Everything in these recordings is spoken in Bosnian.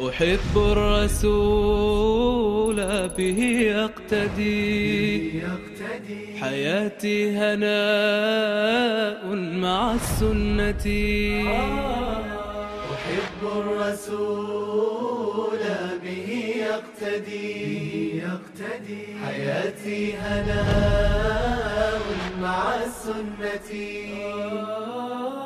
أحب الرسول به يقتدي حياتي هناء مع السنة. أحب الرسول به يقتدي حياتي هناء مع السنة.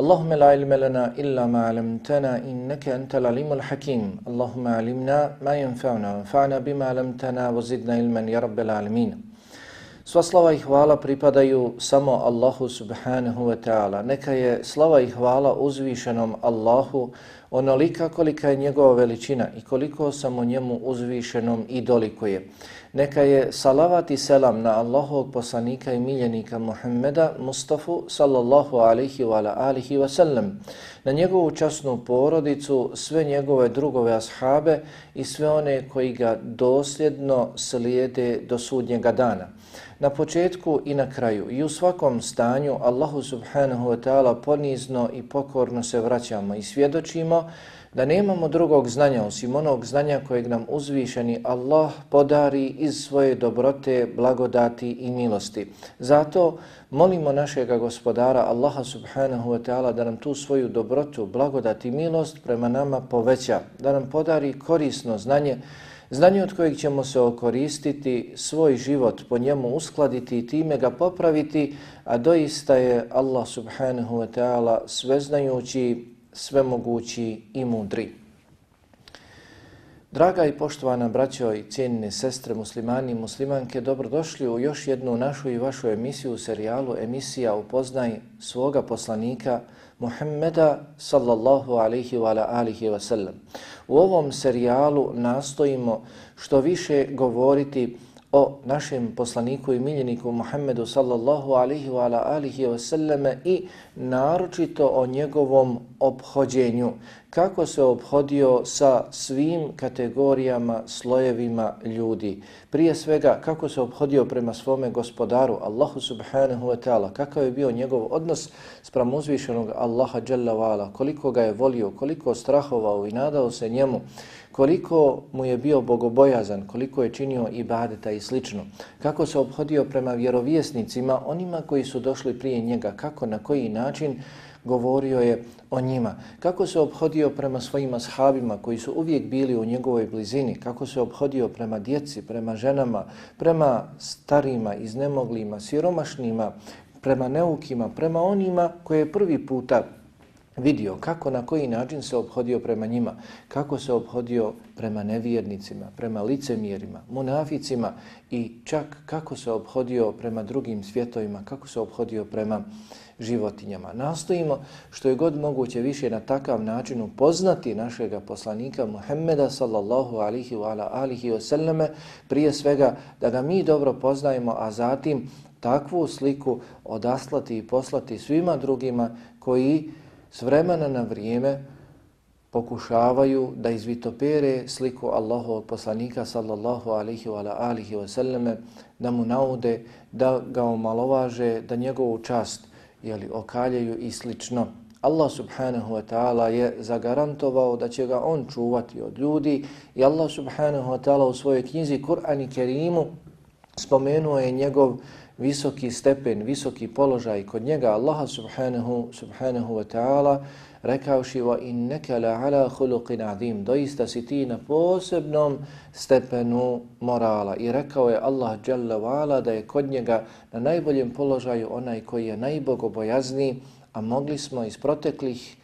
اللهم لا علم لنا إلا ما علمتنا إنك أنت العليم الحكيم اللهم علمنا ما ينفعنا وانفعنا بما علمتنا وزدنا علما يا رب العالمين Sva slava i hvala pripadaju samo Allahu subhanahu wa ta'ala. Neka je slava i hvala uzvišenom Allahu onolika kolika je njegova veličina i koliko samo njemu uzvišenom i dolikuje. Neka je salavat i selam na Allahovog poslanika i miljenika Muhammeda Mustafa sallallahu alihi wa alihi wa sallam, na njegovu časnu porodicu, sve njegove drugove ashabe i sve one koji ga dosljedno slijede do sudnjega dana na početku i na kraju i u svakom stanju Allahu subhanahu wa ta'ala ponizno i pokorno se vraćamo i svjedočimo da nemamo drugog znanja osim onog znanja kojeg nam uzvišeni Allah podari iz svoje dobrote, blagodati i milosti. Zato molimo našega gospodara Allaha subhanahu wa ta'ala da nam tu svoju dobrotu, blagodati i milost prema nama poveća, da nam podari korisno znanje Znanje od kojeg ćemo se okoristiti, svoj život po njemu uskladiti i time ga popraviti, a doista je Allah subhanahu wa ta'ala sveznajući, svemogući i mudri. Draga i poštovana braćo i cijenine sestre muslimani i muslimanke, dobrodošli u još jednu našu i vašu emisiju u serijalu emisija Upoznaj svoga poslanika Muhammeda sallallahu alaihi wa alihi wa sallam. U ovom serijalu nastojimo što više govoriti o našem poslaniku i miljeniku Muhammedu sallallahu alihi wa alihi wa sallame i naročito o njegovom obhođenju. Kako se obhodio sa svim kategorijama, slojevima ljudi. Prije svega, kako se obhodio prema svome gospodaru, Allahu subhanahu wa ta'ala. Kakav je bio njegov odnos sprem uzvišenog Allaha jalla wa ala. Koliko ga je volio, koliko strahovao i nadao se njemu koliko mu je bio bogobojazan, koliko je činio ibadeta i slično, kako se obhodio prema vjerovjesnicima, onima koji su došli prije njega, kako, na koji način govorio je o njima, kako se obhodio prema svojim ashabima koji su uvijek bili u njegovoj blizini, kako se obhodio prema djeci, prema ženama, prema starima, iznemoglima, siromašnima, prema neukima, prema onima koje je prvi puta vidio kako na koji način se obhodio prema njima, kako se obhodio prema nevjernicima, prema licemjerima, munaficima i čak kako se obhodio prema drugim svjetovima, kako se obhodio prema životinjama. Nastojimo što je god moguće više na takav način upoznati našega poslanika Muhammeda sallallahu alihi wa ala alihi wasallame, prije svega da ga mi dobro poznajemo, a zatim takvu sliku odaslati i poslati svima drugima koji s vremena na vrijeme pokušavaju da izvitopere sliku Allahovog poslanika sallallahu alaihi wa alihi wa sallame, da mu naude, da ga omalovaže, da njegovu čast jeli, okaljaju i slično. Allah subhanahu wa ta'ala je zagarantovao da će ga on čuvati od ljudi i Allah subhanahu wa ta'ala u svojoj knjizi Kur'an i Kerimu spomenuo je njegov visoki stepen, visoki položaj kod njega Allaha subhanahu, subhanahu wa ta'ala rekavši va innaka la ala khuluqin adim. Doista si ti na posebnom stepenu morala. I rekao je Allah Jalla vala da je kod njega na najboljem položaju onaj koji je najbogobojazniji a mogli smo iz proteklih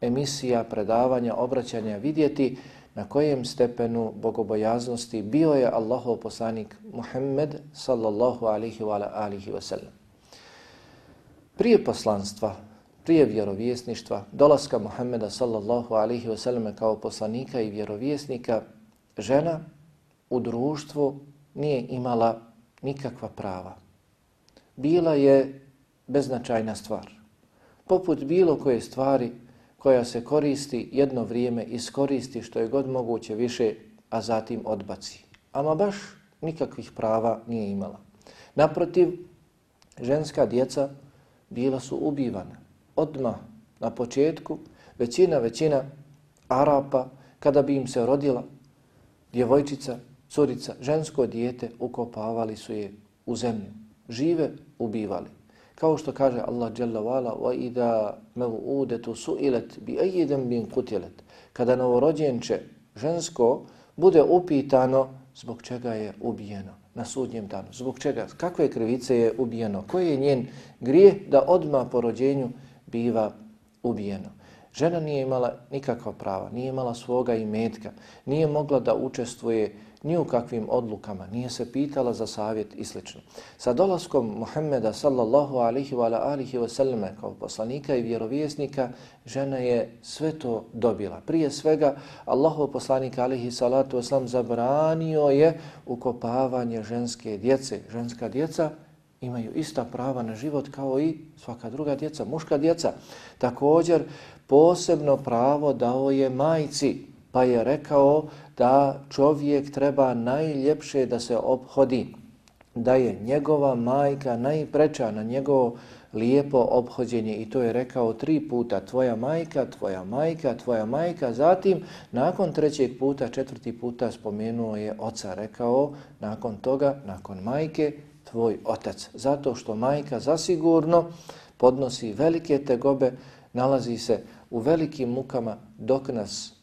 emisija, predavanja, obraćanja vidjeti na kojem stepenu bogobojaznosti bio je Allahov poslanik Muhammed sallallahu alihi wa alihi wa sallam. Prije poslanstva, prije vjerovjesništva, dolaska Muhammeda sallallahu alihi wa sallam kao poslanika i vjerovjesnika, žena u društvu nije imala nikakva prava. Bila je beznačajna stvar. Poput bilo koje stvari koja se koristi jedno vrijeme, iskoristi što je god moguće više, a zatim odbaci. Ama baš nikakvih prava nije imala. Naprotiv, ženska djeca bila su ubivana. Odmah na početku većina, većina Arapa, kada bi im se rodila djevojčica, curica, žensko dijete, ukopavali su je u zemlju. Žive ubivali. Kao što kaže Allah dželle vala: wa idha maw'udatu su'ilat bi ayyi dhanbin qutilat. Kada novorođenče žensko bude upitano zbog čega je ubijeno na sudnjem danu. Zbog čega? Kakve krivice je ubijeno? Koji je njen grijeh da odma po rođenju biva ubijeno? Žena nije imala nikakva prava, nije imala svoga imetka, nije mogla da učestvuje ni u kakvim odlukama, nije se pitala za savjet i sl. Sa dolaskom Muhammeda sallallahu alihi wa alihi wa sallame kao poslanika i vjerovjesnika, žena je sve to dobila. Prije svega, Allahov poslanik alihi salatu wasalam zabranio je ukopavanje ženske djece. Ženska djeca imaju ista prava na život kao i svaka druga djeca, muška djeca. Također, posebno pravo dao je majci, pa je rekao da čovjek treba najljepše da se obhodi, da je njegova majka najpreča na njegovo lijepo obhođenje. I to je rekao tri puta, tvoja majka, tvoja majka, tvoja majka, zatim nakon trećeg puta, četvrti puta spomenuo je oca, rekao nakon toga, nakon majke, tvoj otac, zato što majka zasigurno podnosi velike tegobe, nalazi se u velikim mukama dok nas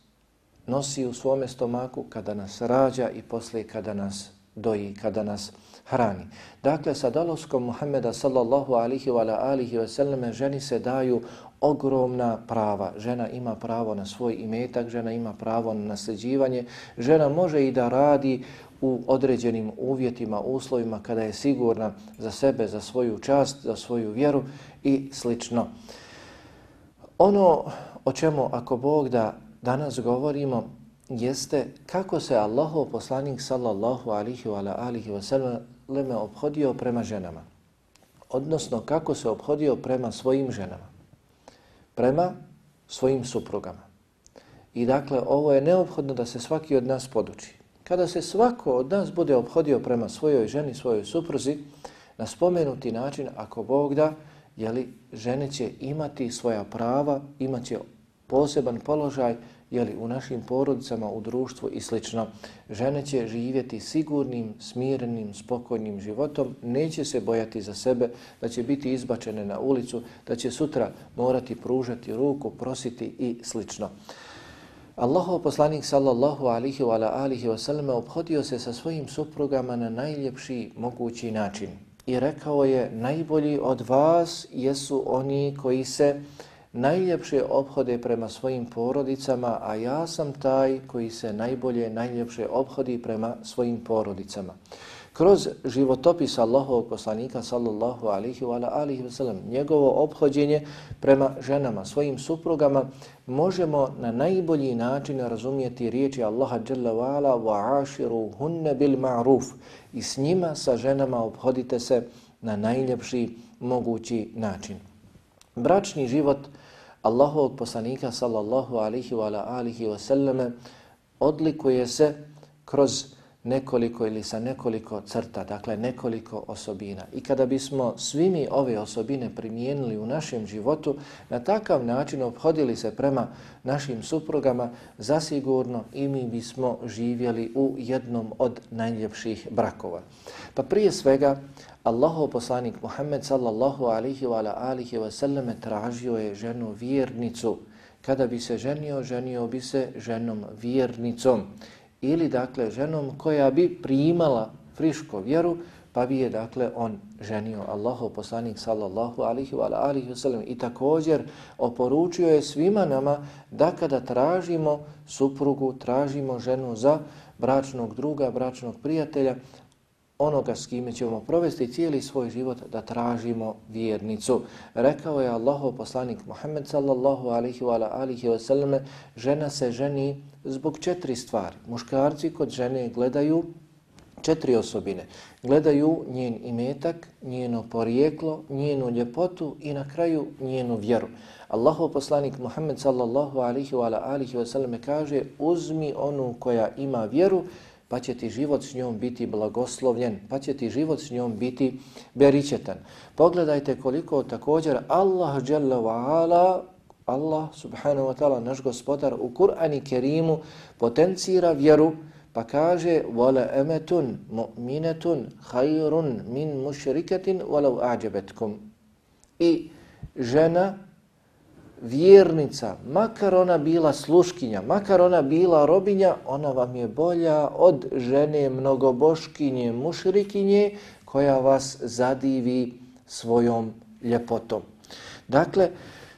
nosi u svome stomaku kada nas rađa i posle kada nas doji, kada nas hrani. Dakle, sa dalovskom Muhammeda sallallahu alihi wa alihi wa sallame ženi se daju ogromna prava. Žena ima pravo na svoj imetak, žena ima pravo na nasljeđivanje, žena može i da radi u određenim uvjetima, uslovima kada je sigurna za sebe, za svoju čast, za svoju vjeru i slično. Ono o čemu ako Bog da danas govorimo jeste kako se Allahov poslanik sallallahu alihi wa alihi wa sallam obhodio prema ženama. Odnosno kako se obhodio prema svojim ženama. Prema svojim suprugama. I dakle, ovo je neophodno da se svaki od nas poduči. Kada se svako od nas bude obhodio prema svojoj ženi, svojoj supruzi, na spomenuti način, ako Bog da, jeli, žene će imati svoja prava, imaće poseban položaj, jeli, u našim porodicama, u društvu i slično. Žene će živjeti sigurnim, smirenim, spokojnim životom, neće se bojati za sebe, da će biti izbačene na ulicu, da će sutra morati pružati ruku, prositi i slično. Allahov poslanik sallallahu alihi wa alihi wa sallam obhodio se sa svojim suprugama na najljepši mogući način i rekao je najbolji od vas jesu oni koji se najljepše obhode prema svojim porodicama, a ja sam taj koji se najbolje, najljepše obhodi prema svojim porodicama. Kroz životopis Allahovog poslanika sallallahu alihi wa alihi wa sallam, njegovo obhođenje prema ženama, svojim suprugama, možemo na najbolji način razumijeti riječi Allaha jalla wa ala wa aširu hunne bil ma'ruf i s njima sa ženama obhodite se na najljepši mogući način. Bračni život Allahovog poslanika sallallahu alihi wa alihi wa sallame odlikuje se kroz nekoliko ili sa nekoliko crta, dakle nekoliko osobina. I kada bismo svi mi ove osobine primijenili u našem životu, na takav način obhodili se prema našim suprugama, zasigurno i mi bismo živjeli u jednom od najljepših brakova. Pa prije svega, Allahov poslanik Muhammed sallallahu alihi wa alihi wa sallame tražio je ženu vjernicu. Kada bi se ženio, ženio bi se ženom vjernicom ili dakle ženom koja bi primala friško vjeru, pa bi je dakle on ženio. Allahov poslanik sallallahu alihi wa alihi wasallam i također oporučio je svima nama da kada tražimo suprugu, tražimo ženu za bračnog druga, bračnog prijatelja, onoga s kime ćemo provesti cijeli svoj život da tražimo vjernicu. Rekao je Allahov poslanik Muhammed sallallahu alihi wa alihi wa sallam, žena se ženi zbog četiri stvari. Muškarci kod žene gledaju četiri osobine. Gledaju njen imetak, njeno porijeklo, njenu ljepotu i na kraju njenu vjeru. Allahov poslanik Muhammed sallallahu alihi wa alihi wa sallam kaže uzmi onu koja ima vjeru pa će ti život s njom biti blagoslovljen, pa će ti život s njom biti beričetan. Pogledajte koliko također Allah dželle wa ala, Allah subhanahu wa ta'ala, naš gospodar u Kur'anu Kerimu potencira vjeru pa kaže wala amatun mu'minatun khayrun min mushrikatin walau a'jabatkum. I žena vjernica, makar ona bila sluškinja, makar ona bila robinja, ona vam je bolja od žene mnogoboškinje, mušrikinje, koja vas zadivi svojom ljepotom. Dakle,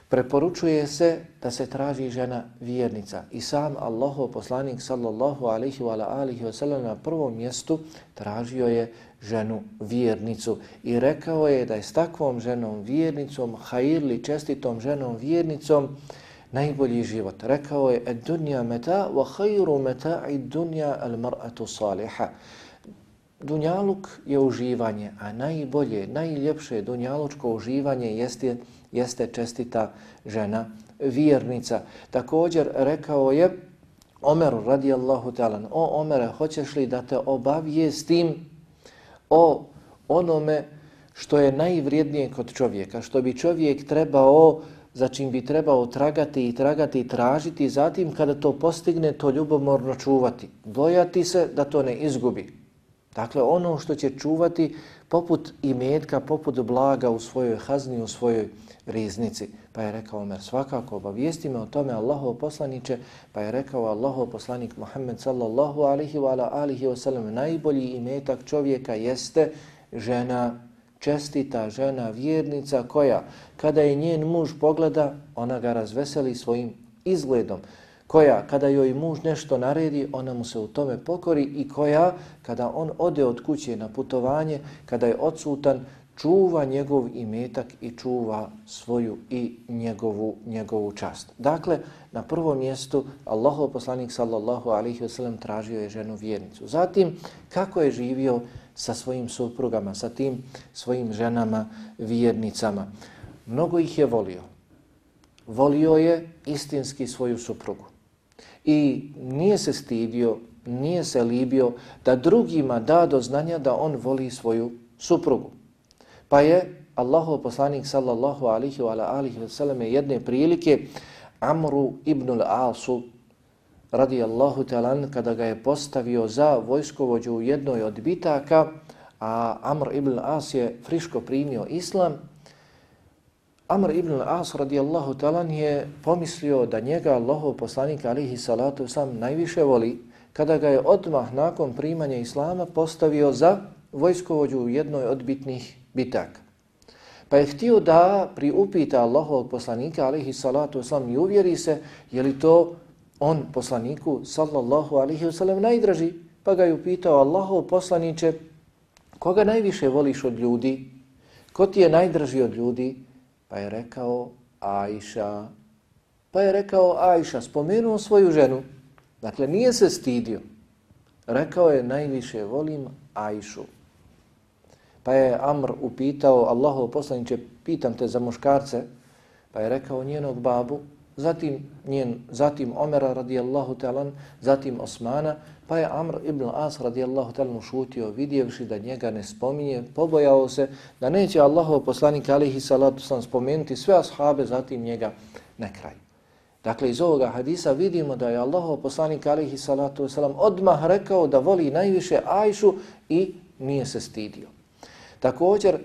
preporučuje se da se traži žena vjernica. I sam Allahov poslanik sallallahu alaihi wa alihi wa sallam na prvom mjestu tražio je ženu vjernicu i rekao je da je s takvom ženom vjernicom, hajirli čestitom ženom vjernicom, najbolji život. Rekao je, et dunja meta, wa hajru meta i dunja al mar'atu saliha. Dunjaluk je uživanje, a najbolje, najljepše dunjalučko uživanje jeste, jeste čestita žena vjernica. Također rekao je Omer radijallahu ta'ala, o Omere, hoćeš li da te obavijestim o onome što je najvrijednije kod čovjeka, što bi čovjek trebao, za čim bi trebao tragati i tragati i tražiti, zatim kada to postigne, to ljubomorno čuvati. Bojati se da to ne izgubi. Dakle, ono što će čuvati poput imetka, poput blaga u svojoj hazni, u svojoj riznici. Pa je rekao Omer, svakako obavijesti me o tome Allahov poslaniće, pa je rekao Allahov poslanik Muhammed sallallahu alihi wa alihi wa sallam, najbolji imetak čovjeka jeste žena, čestita žena, vjernica koja kada je njen muž pogleda, ona ga razveseli svojim izgledom koja kada joj muž nešto naredi, ona mu se u tome pokori i koja kada on ode od kuće na putovanje, kada je odsutan, čuva njegov imetak i čuva svoju i njegovu njegovu čast. Dakle, na prvom mjestu Allahov poslanik sallallahu alaihi wasallam tražio je ženu vjernicu. Zatim kako je živio sa svojim suprugama, sa tim svojim ženama vjernicama. Mnogo ih je volio. Volio je istinski svoju suprugu. I nije se stidio, nije se libio da drugima da do znanja da on voli svoju suprugu. Pa je Allahov poslanik sallallahu alihi wa alihi wa sallam jedne prilike Amru ibn al-Asu radijallahu talan kada ga je postavio za vojskovođu u jednoj od bitaka, a Amr ibn al-As je friško primio islam, Amr ibn al-As radijallahu talan je pomislio da njega Allahov poslanik alihi salatu sam najviše voli kada ga je odmah nakon primanja islama postavio za vojskovođu u jednoj od bitnih bitaka. Pa je htio da priupita Allahovog poslanika, alihi salatu sam i uvjeri se, je li to on poslaniku, sallallahu alihi wasalam, najdraži? Pa ga je upitao, Allahov poslaniće, koga najviše voliš od ljudi? Ko ti je najdraži od ljudi? Pa je rekao, Ajša. Pa je rekao, Ajša, spomenuo svoju ženu. Dakle, nije se stidio. Rekao je, najviše volim Ajšu. Pa je Amr upitao Allahov poslaniće, pitam te za muškarce, pa je rekao njenog babu, zatim, njen, zatim Omera radijallahu talan, zatim Osmana, pa je Amr ibn As radijallahu talan ušutio vidjevši da njega ne spominje, pobojao se da neće Allahov poslanik alihi salatu sam spomenuti sve ashabe, zatim njega na kraju. Dakle, iz ovoga hadisa vidimo da je Allahov poslanik alihi salatu wasalam odmah rekao da voli najviše Ajšu i nije se stidio. Također,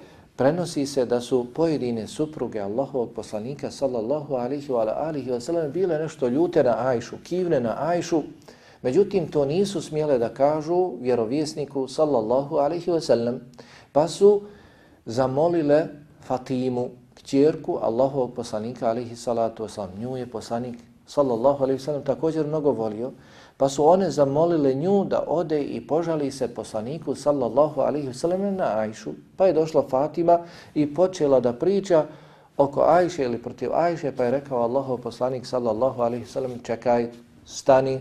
prenosi se da su pojedine supruge Allahovog poslanika sallallahu alihi wa alihi wa sallam bile nešto ljute na Ajšu, kivne na Ajšu, međutim to nisu smjele da kažu vjerovjesniku sallallahu alihi wa sallam, pa su zamolile Fatimu, kćerku Allahovog poslanika alihi salatu wasalam. Nju je poslanik sallallahu alihi wa sallam također mnogo volio, Pa su one zamolile nju da ode i požali se poslaniku sallallahu alaihi wasallam na Ajšu. Pa je došla Fatima i počela da priča oko Ajše ili protiv Ajše, pa je rekao Allahov poslanik sallallahu alaihi wasallam čekaj, stani,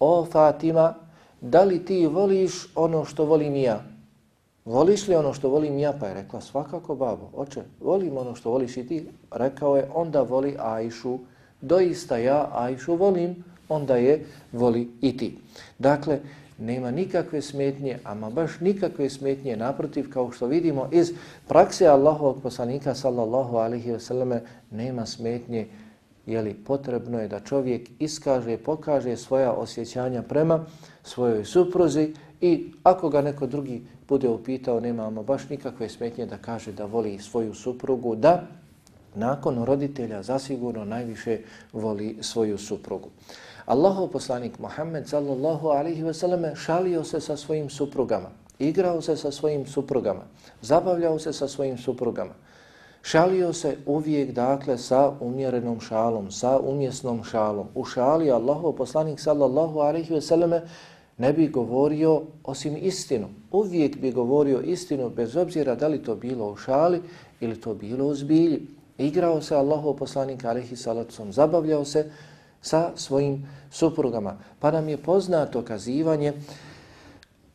o Fatima, da li ti voliš ono što volim ja? Voliš li ono što volim ja? Pa je rekla svakako babo, oče, volim ono što voliš i ti. Rekao je, onda voli Ajšu, doista ja Ajšu volim, onda je voli i ti. Dakle, nema nikakve smetnje, ama baš nikakve smetnje, naprotiv, kao što vidimo iz prakse Allahovog poslanika, sallallahu alihi wasallam, nema smetnje, jeli potrebno je da čovjek iskaže, pokaže svoja osjećanja prema svojoj supruzi i ako ga neko drugi bude upitao, nema ama baš nikakve smetnje da kaže da voli svoju suprugu, da nakon roditelja zasigurno najviše voli svoju suprugu. Allahov poslanik Muhammed sallallahu alaihi ve selleme šalio se sa svojim suprugama, igrao se sa svojim suprugama, zabavljao se sa svojim suprugama. Šalio se uvijek dakle sa umjerenom šalom, sa umjesnom šalom. U šali Allahov poslanik sallallahu alaihi ve selleme ne bi govorio osim istinu. Uvijek bi govorio istinu bez obzira da li to bilo u šali ili to bilo u zbilji. Igrao se Allahov poslanik alaihi salacom, zabavljao se sa svojim suprugama. Pa nam je poznato kazivanje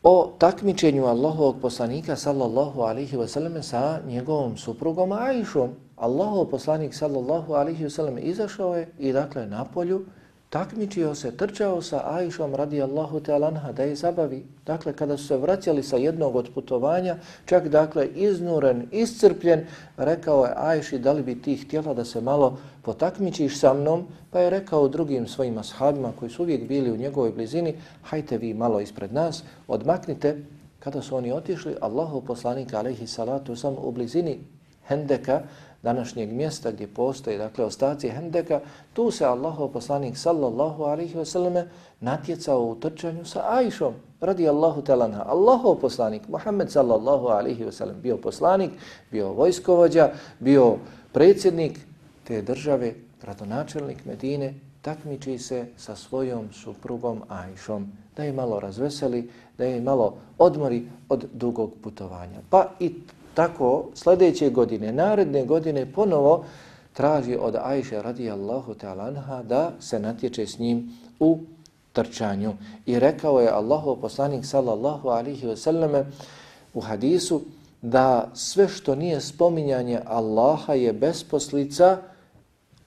o takmičenju Allahovog poslanika sallallahu alihi wasallam sa njegovom suprugom Aishom. Allahov poslanik sallallahu alihi wasallam izašao je i dakle na polju takmičio se, trčao sa Ajšom radijallahu ta'lanha da je zabavi. Dakle, kada su se vraćali sa jednog od putovanja, čak dakle iznuren, iscrpljen, rekao je Ajši da li bi ti htjela da se malo potakmičiš sa mnom, pa je rekao drugim svojim ashabima koji su uvijek bili u njegovoj blizini, hajte vi malo ispred nas, odmaknite. Kada su oni otišli, Allahu poslanika alaihi salatu sam u blizini Hendeka, današnjeg mjesta gdje postoje, dakle, ostaci Hendeka, tu se Allahov poslanik sallallahu alaihi ve selleme natjecao u trčanju sa Ajšom, radi Allahu talanha. Allahov poslanik, Muhammed sallallahu alaihi ve sellem, bio poslanik, bio vojskovođa, bio predsjednik te države, gradonačelnik Medine, takmiči se sa svojom suprugom Ajšom, da je malo razveseli, da je malo odmori od dugog putovanja. Pa i tako sljedeće godine, naredne godine ponovo traži od Ajše radijallahu ta'ala anha da se natječe s njim u trčanju. I rekao je Allahu poslanik sallallahu alihi wasallame u hadisu da sve što nije spominjanje Allaha je besposlica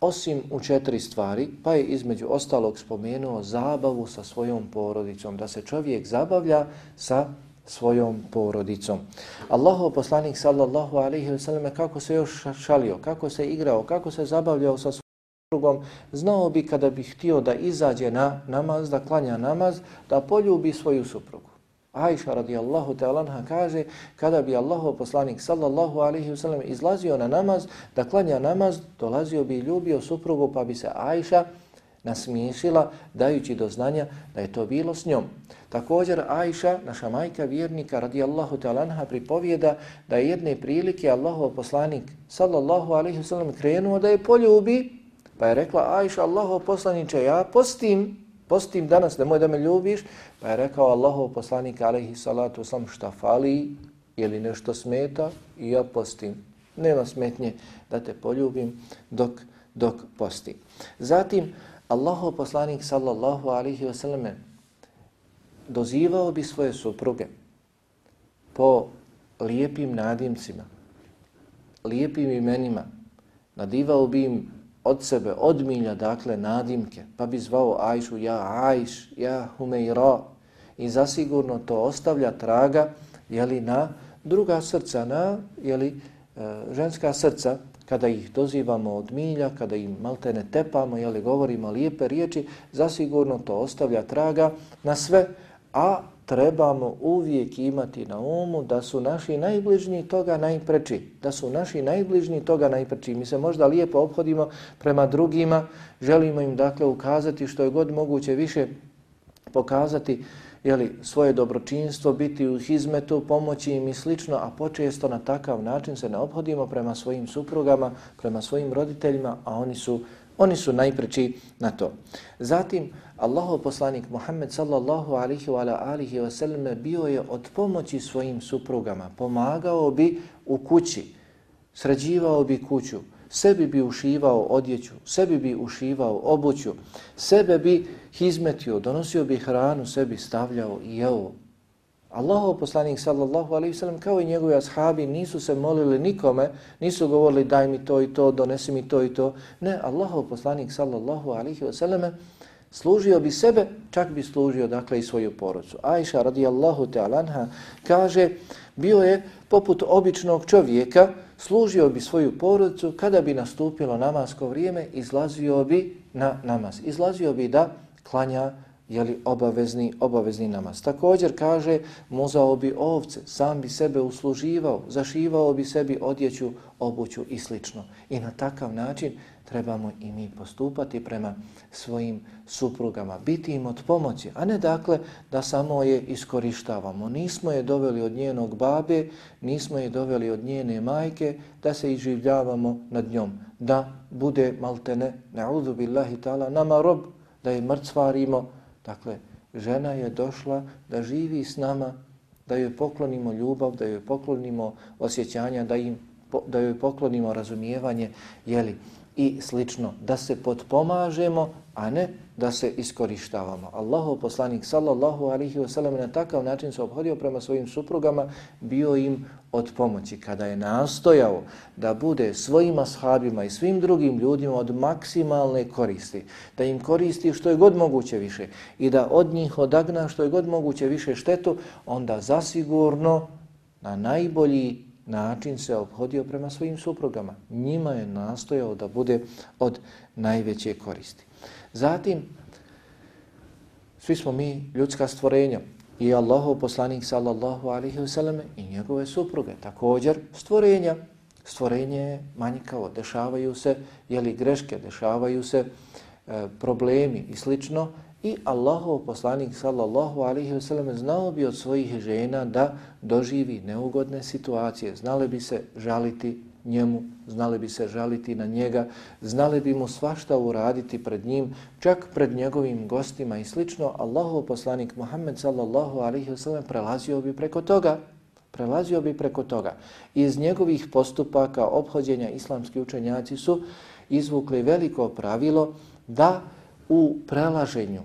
osim u četiri stvari, pa je između ostalog spomenuo zabavu sa svojom porodicom, da se čovjek zabavlja sa svojom porodicom. Allahov poslanik sallallahu alaihi wa sallam kako se još šalio, kako se igrao, kako se zabavljao sa suprugom, znao bi kada bi htio da izađe na namaz, da klanja namaz, da poljubi svoju suprugu. Aisha radijallahu ta'alanha kaže kada bi Allahov poslanik sallallahu alaihi wa sallam izlazio na namaz, da klanja namaz, dolazio bi i ljubio suprugu pa bi se Aisha nasmiješila dajući do znanja da je to bilo s njom. Također Ajša, naša majka vjernika radijallahu talanha pripovijeda da je jedne prilike Allahov poslanik sallallahu alaihi wasallam krenuo da je poljubi pa je rekla Ajša Allahov poslaniče ja postim, postim danas da da me ljubiš pa je rekao Allahov poslanik alaihi salatu wasallam šta fali ili nešto smeta i ja postim. Nema smetnje da te poljubim dok, dok posti. Zatim Allahov poslanik sallallahu alihi wasallam dozivao bi svoje supruge po lijepim nadimcima, lijepim imenima, nadivao bi im od sebe od milja, dakle, nadimke, pa bi zvao Ajšu ja Ajš, ja Humeira. I zasigurno to ostavlja traga, jeli, na druga srca, na, jeli, e, ženska srca, kada ih dozivamo od milja, kada im maltene tepamo, jeli, govorimo lijepe riječi, zasigurno to ostavlja traga na sve, a trebamo uvijek imati na umu da su naši najbližnji toga najpreči. Da su naši najbližnji toga najpreči. Mi se možda lijepo obhodimo prema drugima, želimo im dakle ukazati što je god moguće više pokazati jeli, svoje dobročinstvo, biti u hizmetu, pomoći im i slično, a počesto na takav način se ne obhodimo prema svojim suprugama, prema svojim roditeljima, a oni su, oni su najpreči na to. Zatim, Allahov poslanik Muhammed sallallahu alihi wa alihi wa sallam bio je od pomoći svojim suprugama, pomagao bi u kući, sređivao bi kuću, sebi bi ušivao odjeću, sebi bi ušivao obuću, sebe bi hizmetio, donosio bi hranu, sebi stavljao i jeo. Allahov poslanik sallallahu alaihi sallam kao i njegovi ashabi nisu se molili nikome, nisu govorili daj mi to i to, donesi mi to i to. Ne, Allahov poslanik sallallahu alaihi sallam služio bi sebe, čak bi služio dakle i svoju porodcu. Ajša radijallahu ta'alanha kaže, bio je poput običnog čovjeka, služio bi svoju porodcu, kada bi nastupilo namasko vrijeme, izlazio bi na namaz. Izlazio bi da klanja jeli, obavezni, obavezni namaz. Također kaže, muzao bi ovce, sam bi sebe usluživao, zašivao bi sebi odjeću, obuću i slično. I na takav način trebamo i mi postupati prema svojim suprugama, biti im od pomoći, a ne dakle da samo je iskorištavamo. Nismo je doveli od njenog babe, nismo je doveli od njene majke, da se iživljavamo nad njom, da bude maltene, na'udhu billahi ta'ala, nama rob, da je mrcvarimo. Dakle, žena je došla da živi s nama, da joj poklonimo ljubav, da joj poklonimo osjećanja, da, im, da joj poklonimo razumijevanje, jeli, i slično, da se potpomažemo, a ne da se iskorištavamo. Allahu poslanik sallallahu alihi wasallam na takav način se obhodio prema svojim suprugama, bio im od pomoći. Kada je nastojao da bude svojim ashabima i svim drugim ljudima od maksimalne koristi, da im koristi što je god moguće više i da od njih odagna što je god moguće više štetu, onda zasigurno na najbolji način se obhodio prema svojim suprugama. Njima je nastojao da bude od najveće koristi. Zatim, svi smo mi ljudska stvorenja i Allahov poslanik sallallahu alaihi wasallam i njegove supruge. Također stvorenja. Stvorenje je manjkavo, dešavaju se jeli greške, dešavaju se e, problemi i slično I Allahov poslanik sallallahu alaihi ve sellem znao bi od svojih žena da doživi neugodne situacije. Znali bi se žaliti njemu, znali bi se žaliti na njega, znali bi mu svašta uraditi pred njim, čak pred njegovim gostima i slično. Allahov poslanik Muhammed sallallahu alaihi ve sellem prelazio bi preko toga. Prelazio bi preko toga. Iz njegovih postupaka obhođenja islamski učenjaci su izvukli veliko pravilo da u prelaženju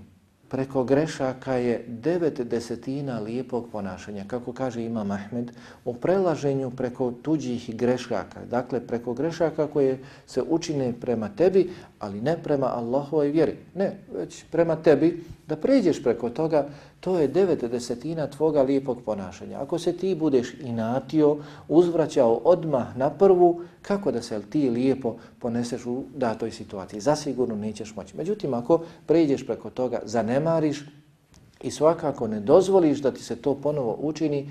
preko grešaka je devet desetina lijepog ponašanja. Kako kaže Imam Ahmed, u prelaženju preko tuđih grešaka, dakle preko grešaka koje se učine prema tebi, ali ne prema Allahovoj vjeri. Ne, već prema tebi, da pređeš preko toga, to je devet desetina tvoga lijepog ponašanja. Ako se ti budeš inatio, uzvraćao odmah na prvu, kako da se ti lijepo poneseš u datoj situaciji? Zasigurno nećeš moći. Međutim, ako pređeš preko toga, zanemariš i svakako ne dozvoliš da ti se to ponovo učini,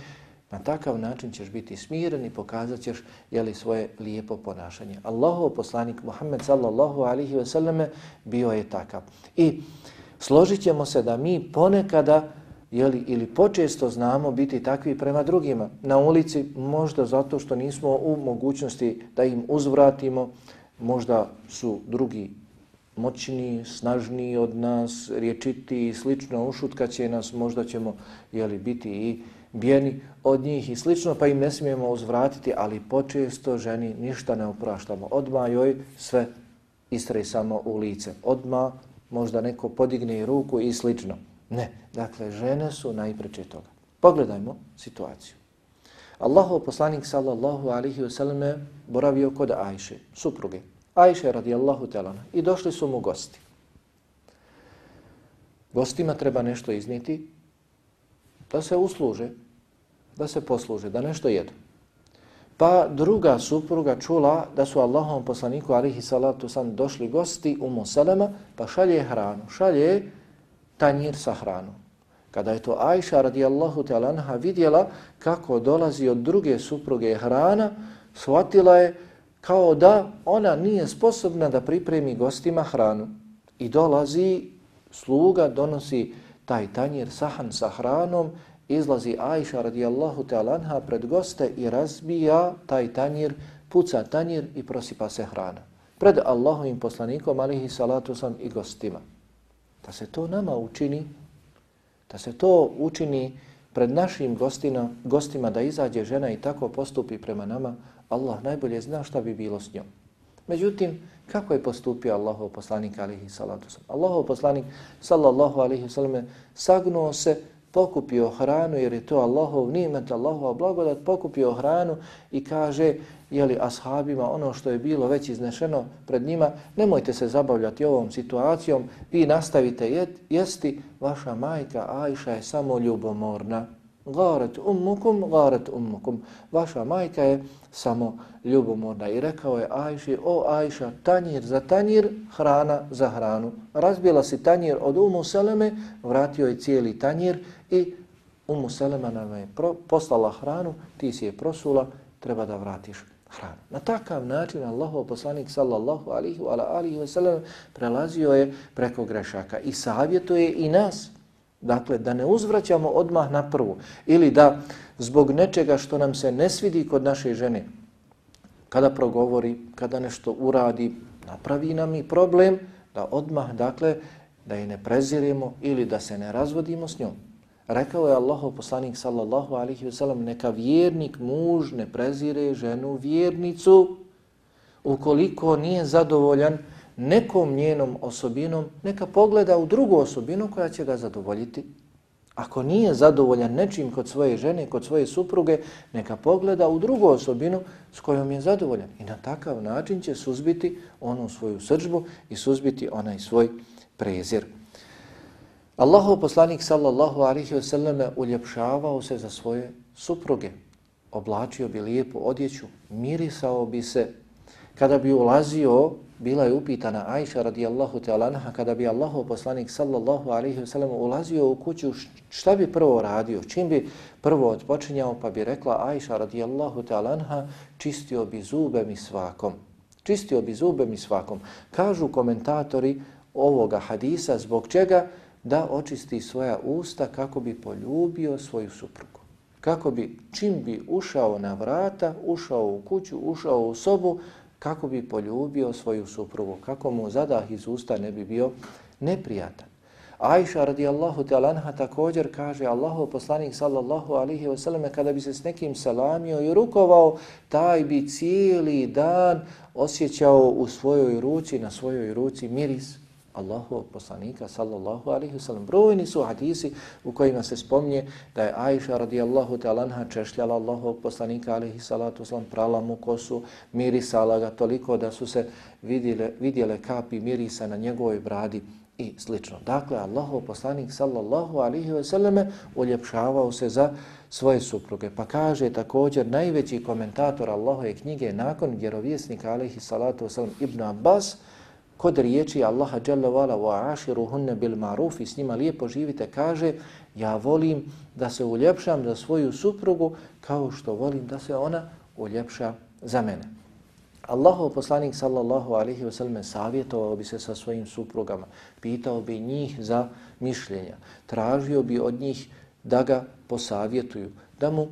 na takav način ćeš biti smiren i pokazat ćeš jeli, svoje lijepo ponašanje. Allahov poslanik Muhammed sallallahu alihi wasallam bio je takav. I složit ćemo se da mi ponekada jeli, ili počesto znamo biti takvi prema drugima. Na ulici možda zato što nismo u mogućnosti da im uzvratimo, možda su drugi moćni, snažniji od nas, riječiti i slično, ušutkaće nas, možda ćemo jeli, biti i bijeni od njih i slično, pa im ne smijemo uzvratiti, ali počesto ženi ništa ne opraštamo. Odmah joj sve istrej samo u lice. Odma možda neko podigne ruku i slično. Ne, dakle, žene su najpreče toga. Pogledajmo situaciju. Allahov poslanik sallallahu alihi wasallam boravio kod Ajše, supruge, Ajše radijallahu talana. I došli su mu gosti. Gostima treba nešto izniti da se usluže, da se posluže, da nešto jedu. Pa druga supruga čula da su Allahom poslaniku alihi salatu sam došli gosti u Muselema, pa šalje hranu, šalje tanjir sa hranom. Kada je to Ajša radijallahu talanha vidjela kako dolazi od druge supruge hrana, shvatila je kao da ona nije sposobna da pripremi gostima hranu. I dolazi sluga, donosi taj tanjir sahan sa hranom, izlazi Ajša radijallahu talanha pred goste i razbija taj tanjir, puca tanjir i prosipa se hrana. Pred Allahovim poslanikom alihi salatu sam i gostima. Da se to nama učini, da se to učini pred našim gostima, gostima da izađe žena i tako postupi prema nama, Allah najbolje zna šta bi bilo s njom. Međutim, kako je postupio Allahov poslanik alihi salatu sam? Allahov poslanik sallallahu alihi sallam sagnuo se, pokupio hranu jer je to Allahov nimet, Allahova blagodat, pokupio hranu i kaže jeli ashabima ono što je bilo već iznešeno pred njima, nemojte se zabavljati ovom situacijom, vi nastavite jesti, vaša majka Ajša je samo ljubomorna. Garet ummukum, garet ummukum. Vaša majka je samo ljubomorna. I rekao je Ajši, o Ajša, tanjir za tanjir, hrana za hranu. Razbila si tanjir od Umu Seleme, vratio je cijeli tanjir i Umu Selema nam je poslala hranu, ti si je prosula, treba da vratiš hranu. Na takav način Allahov poslanik sallallahu alihi wa alihi wa sallam prelazio je preko grešaka i savjetuje i nas Dakle, da ne uzvraćamo odmah na prvu ili da zbog nečega što nam se ne svidi kod naše žene, kada progovori, kada nešto uradi, napravi nam i problem da odmah, dakle, da je ne prezirimo ili da se ne razvodimo s njom. Rekao je Allahov poslanik sallallahu alihi wasallam, neka vjernik muž ne prezire ženu vjernicu ukoliko nije zadovoljan nekom njenom osobinom, neka pogleda u drugu osobinu koja će ga zadovoljiti. Ako nije zadovoljan nečim kod svoje žene, kod svoje supruge, neka pogleda u drugu osobinu s kojom je zadovoljan. I na takav način će suzbiti onu svoju srđbu i suzbiti onaj svoj prezir. Allahov poslanik sallallahu alihi wasallam uljepšavao se za svoje supruge. Oblačio bi lijepu odjeću, mirisao bi se. Kada bi ulazio bila je upitana Ajša radijallahu ta'ala anha kada bi Allahov poslanik sallallahu alaihi wasallam ulazio u kuću šta bi prvo radio, čim bi prvo odpočinjao pa bi rekla Ajša radijallahu ta'ala anha čistio bi zube mi svakom. Čistio bi zube mi svakom. Kažu komentatori ovoga hadisa zbog čega da očisti svoja usta kako bi poljubio svoju suprugu. Kako bi čim bi ušao na vrata, ušao u kuću, ušao u sobu, kako bi poljubio svoju suprugu, kako mu zadah iz usta ne bi bio neprijatan. Aisha radijallahu ta'lanha također kaže Allahu poslanik sallallahu alihi wasallam kada bi se s nekim salamio i rukovao, taj bi cijeli dan osjećao u svojoj ruci, na svojoj ruci miris Allahovog poslanika sallallahu alaihi wasallam. Brojni su hadisi u kojima se spomnje da je Aisha radijallahu ta'lanha češljala Allahovog poslanika alaihi salatu wasallam, prala mu kosu, mirisala ga toliko da su se vidjele, vidjele kapi mirisa na njegovoj bradi i slično. Dakle, Allahov poslanik sallallahu alaihi wasallam uljepšavao se za svoje supruge. Pa kaže također najveći komentator Allahove knjige nakon vjerovjesnika alaihi salatu wasallam Ibn Abbas, kod riječi Allaha jalla wala wa ashiruhunna bil ma'ruf i s njima lijepo živite kaže ja volim da se uljepšam za svoju suprugu kao što volim da se ona uljepša za mene. Allahov poslanik sallallahu alaihi wa sallam savjetovao bi se sa svojim suprugama, pitao bi njih za mišljenja, tražio bi od njih da ga posavjetuju, da mu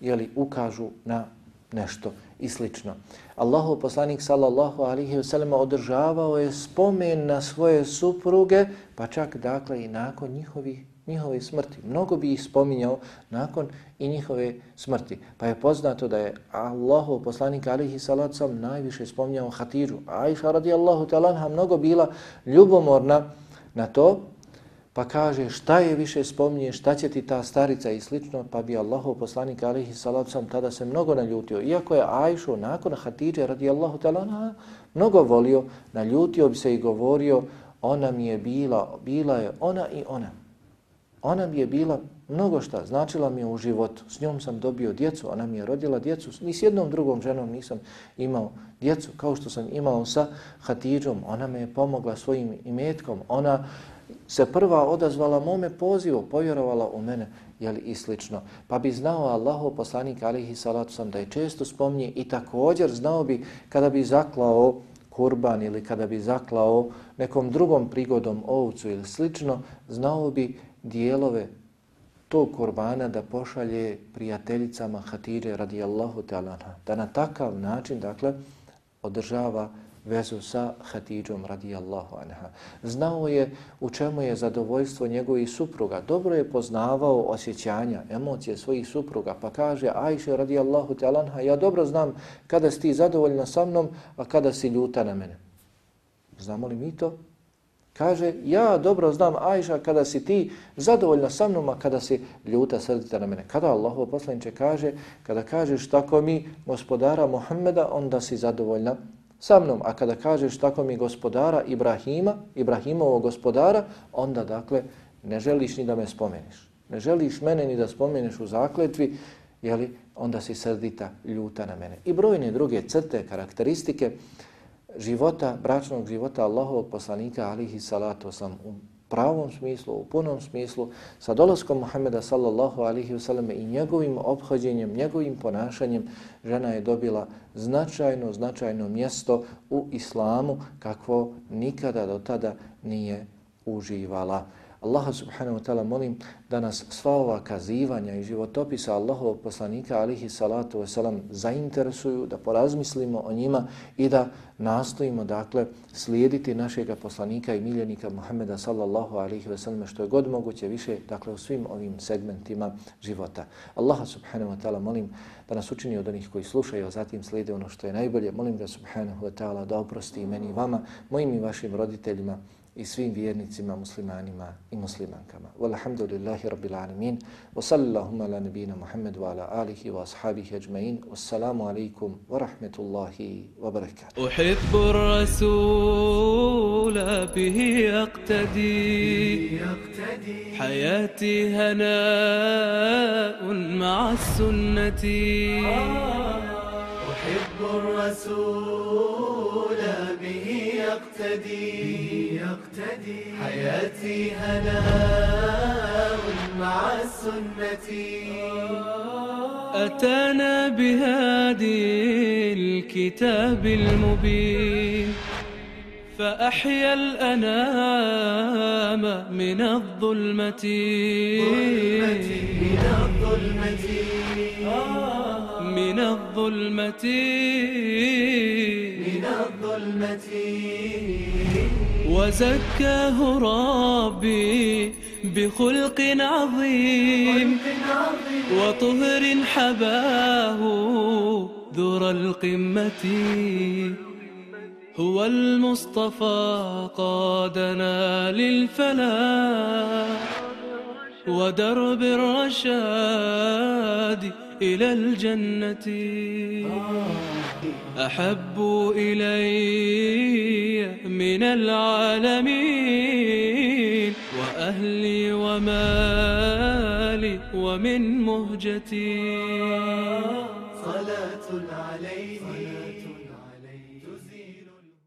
jeli, ukažu na nešto i slično. Allahov poslanik sallallahu alihi wasallam održavao je spomen na svoje supruge, pa čak dakle i nakon njihovih njihove smrti. Mnogo bi ih spominjao nakon i njihove smrti. Pa je poznato da je Allahov poslanik alihi salacom najviše spominjao Hatiru. Aisha radijallahu talanha mnogo bila ljubomorna na to, pa kaže šta je više spominje, šta će ti ta starica i slično, pa bi Allahov poslanik alihi salatu sam tada se mnogo naljutio. Iako je Ajšu nakon Hatidže radi Allahu talana mnogo volio, naljutio bi se i govorio ona mi je bila, bila je ona i ona. Ona mi je bila mnogo šta, značila mi je u životu. S njom sam dobio djecu, ona mi je rodila djecu. Ni s jednom drugom ženom nisam imao djecu, kao što sam imao sa Hatidžom. Ona me je pomogla svojim imetkom. Ona se prva odazvala mome pozivu, povjerovala u mene, jeli i slično. Pa bi znao Allahu poslanik alihi salatu sam da je često spomnije i također znao bi kada bi zaklao kurban ili kada bi zaklao nekom drugom prigodom ovcu ili slično, znao bi dijelove tog kurbana da pošalje prijateljicama Hatire radijallahu ta'ala da na takav način, dakle, održava vezu sa Hatidžom radijallahu anha. Znao je u čemu je zadovoljstvo njegovih supruga. Dobro je poznavao osjećanja, emocije svojih supruga. Pa kaže Ajše radijallahu anha, ja dobro znam kada si ti zadovoljna sa mnom, a kada si ljuta na mene. Znamo li mi to? Kaže, ja dobro znam Ajša kada si ti zadovoljna sa mnom, a kada si ljuta srdita na mene. Kada Allah poslaniče kaže, kada kažeš tako mi gospodara Muhammeda, onda si zadovoljna sa mnom. A kada kažeš tako mi gospodara Ibrahima, Ibrahimovog gospodara, onda dakle ne želiš ni da me spomeniš. Ne želiš mene ni da spomeniš u zakletvi, jeli, onda si srdita, ljuta na mene. I brojne druge crte, karakteristike života, bračnog života Allahovog poslanika, alihi salatu oslam, pravom smislu, u punom smislu, sa dolaskom Muhammeda sallallahu alihi vseleme i njegovim obhođenjem, njegovim ponašanjem, žena je dobila značajno, značajno mjesto u islamu kakvo nikada do tada nije uživala. Allaha subhanahu wa ta'ala molim da nas sva ova kazivanja i životopisa Allahovog poslanika alihi salatu wasalam zainteresuju, da porazmislimo o njima i da nastojimo dakle slijediti našeg poslanika i miljenika Muhammeda sallallahu alihi wasalam što je god moguće više dakle u svim ovim segmentima života. Allaha subhanahu wa ta'ala molim da nas učini od onih koji slušaju, a zatim slijede ono što je najbolje. Molim ga subhanahu wa ta'ala da oprosti i meni i vama, mojim i vašim roditeljima, i svim vjernicima, muslimanima i muslimankama. Walhamdulillahi rabbil alamin. Wa sallallahu ala nabina Muhammad wa ala alihi wa ashabihi ajma'in. Wassalamu alaikum wa rahmetullahi wa barakatuh. أحب الرسول به أقتدي حياتي هناء مع السنة الرسول به يقتدي يقتدي حياتي هناء مع السنة. أتانا بهادي الكتاب المبين فأحيا الأنام من الظلمة. من الظلمة من الظلمة. من الظلمة وزكاه ربي بخلق عظيم وطهر حباه ذر القمة. هو المصطفى قادنا للفلاح ودرب الرشاد إلى الجنة. أحب إلي من العالمين وأهلي ومالي ومن مهجتي. صلاة عليه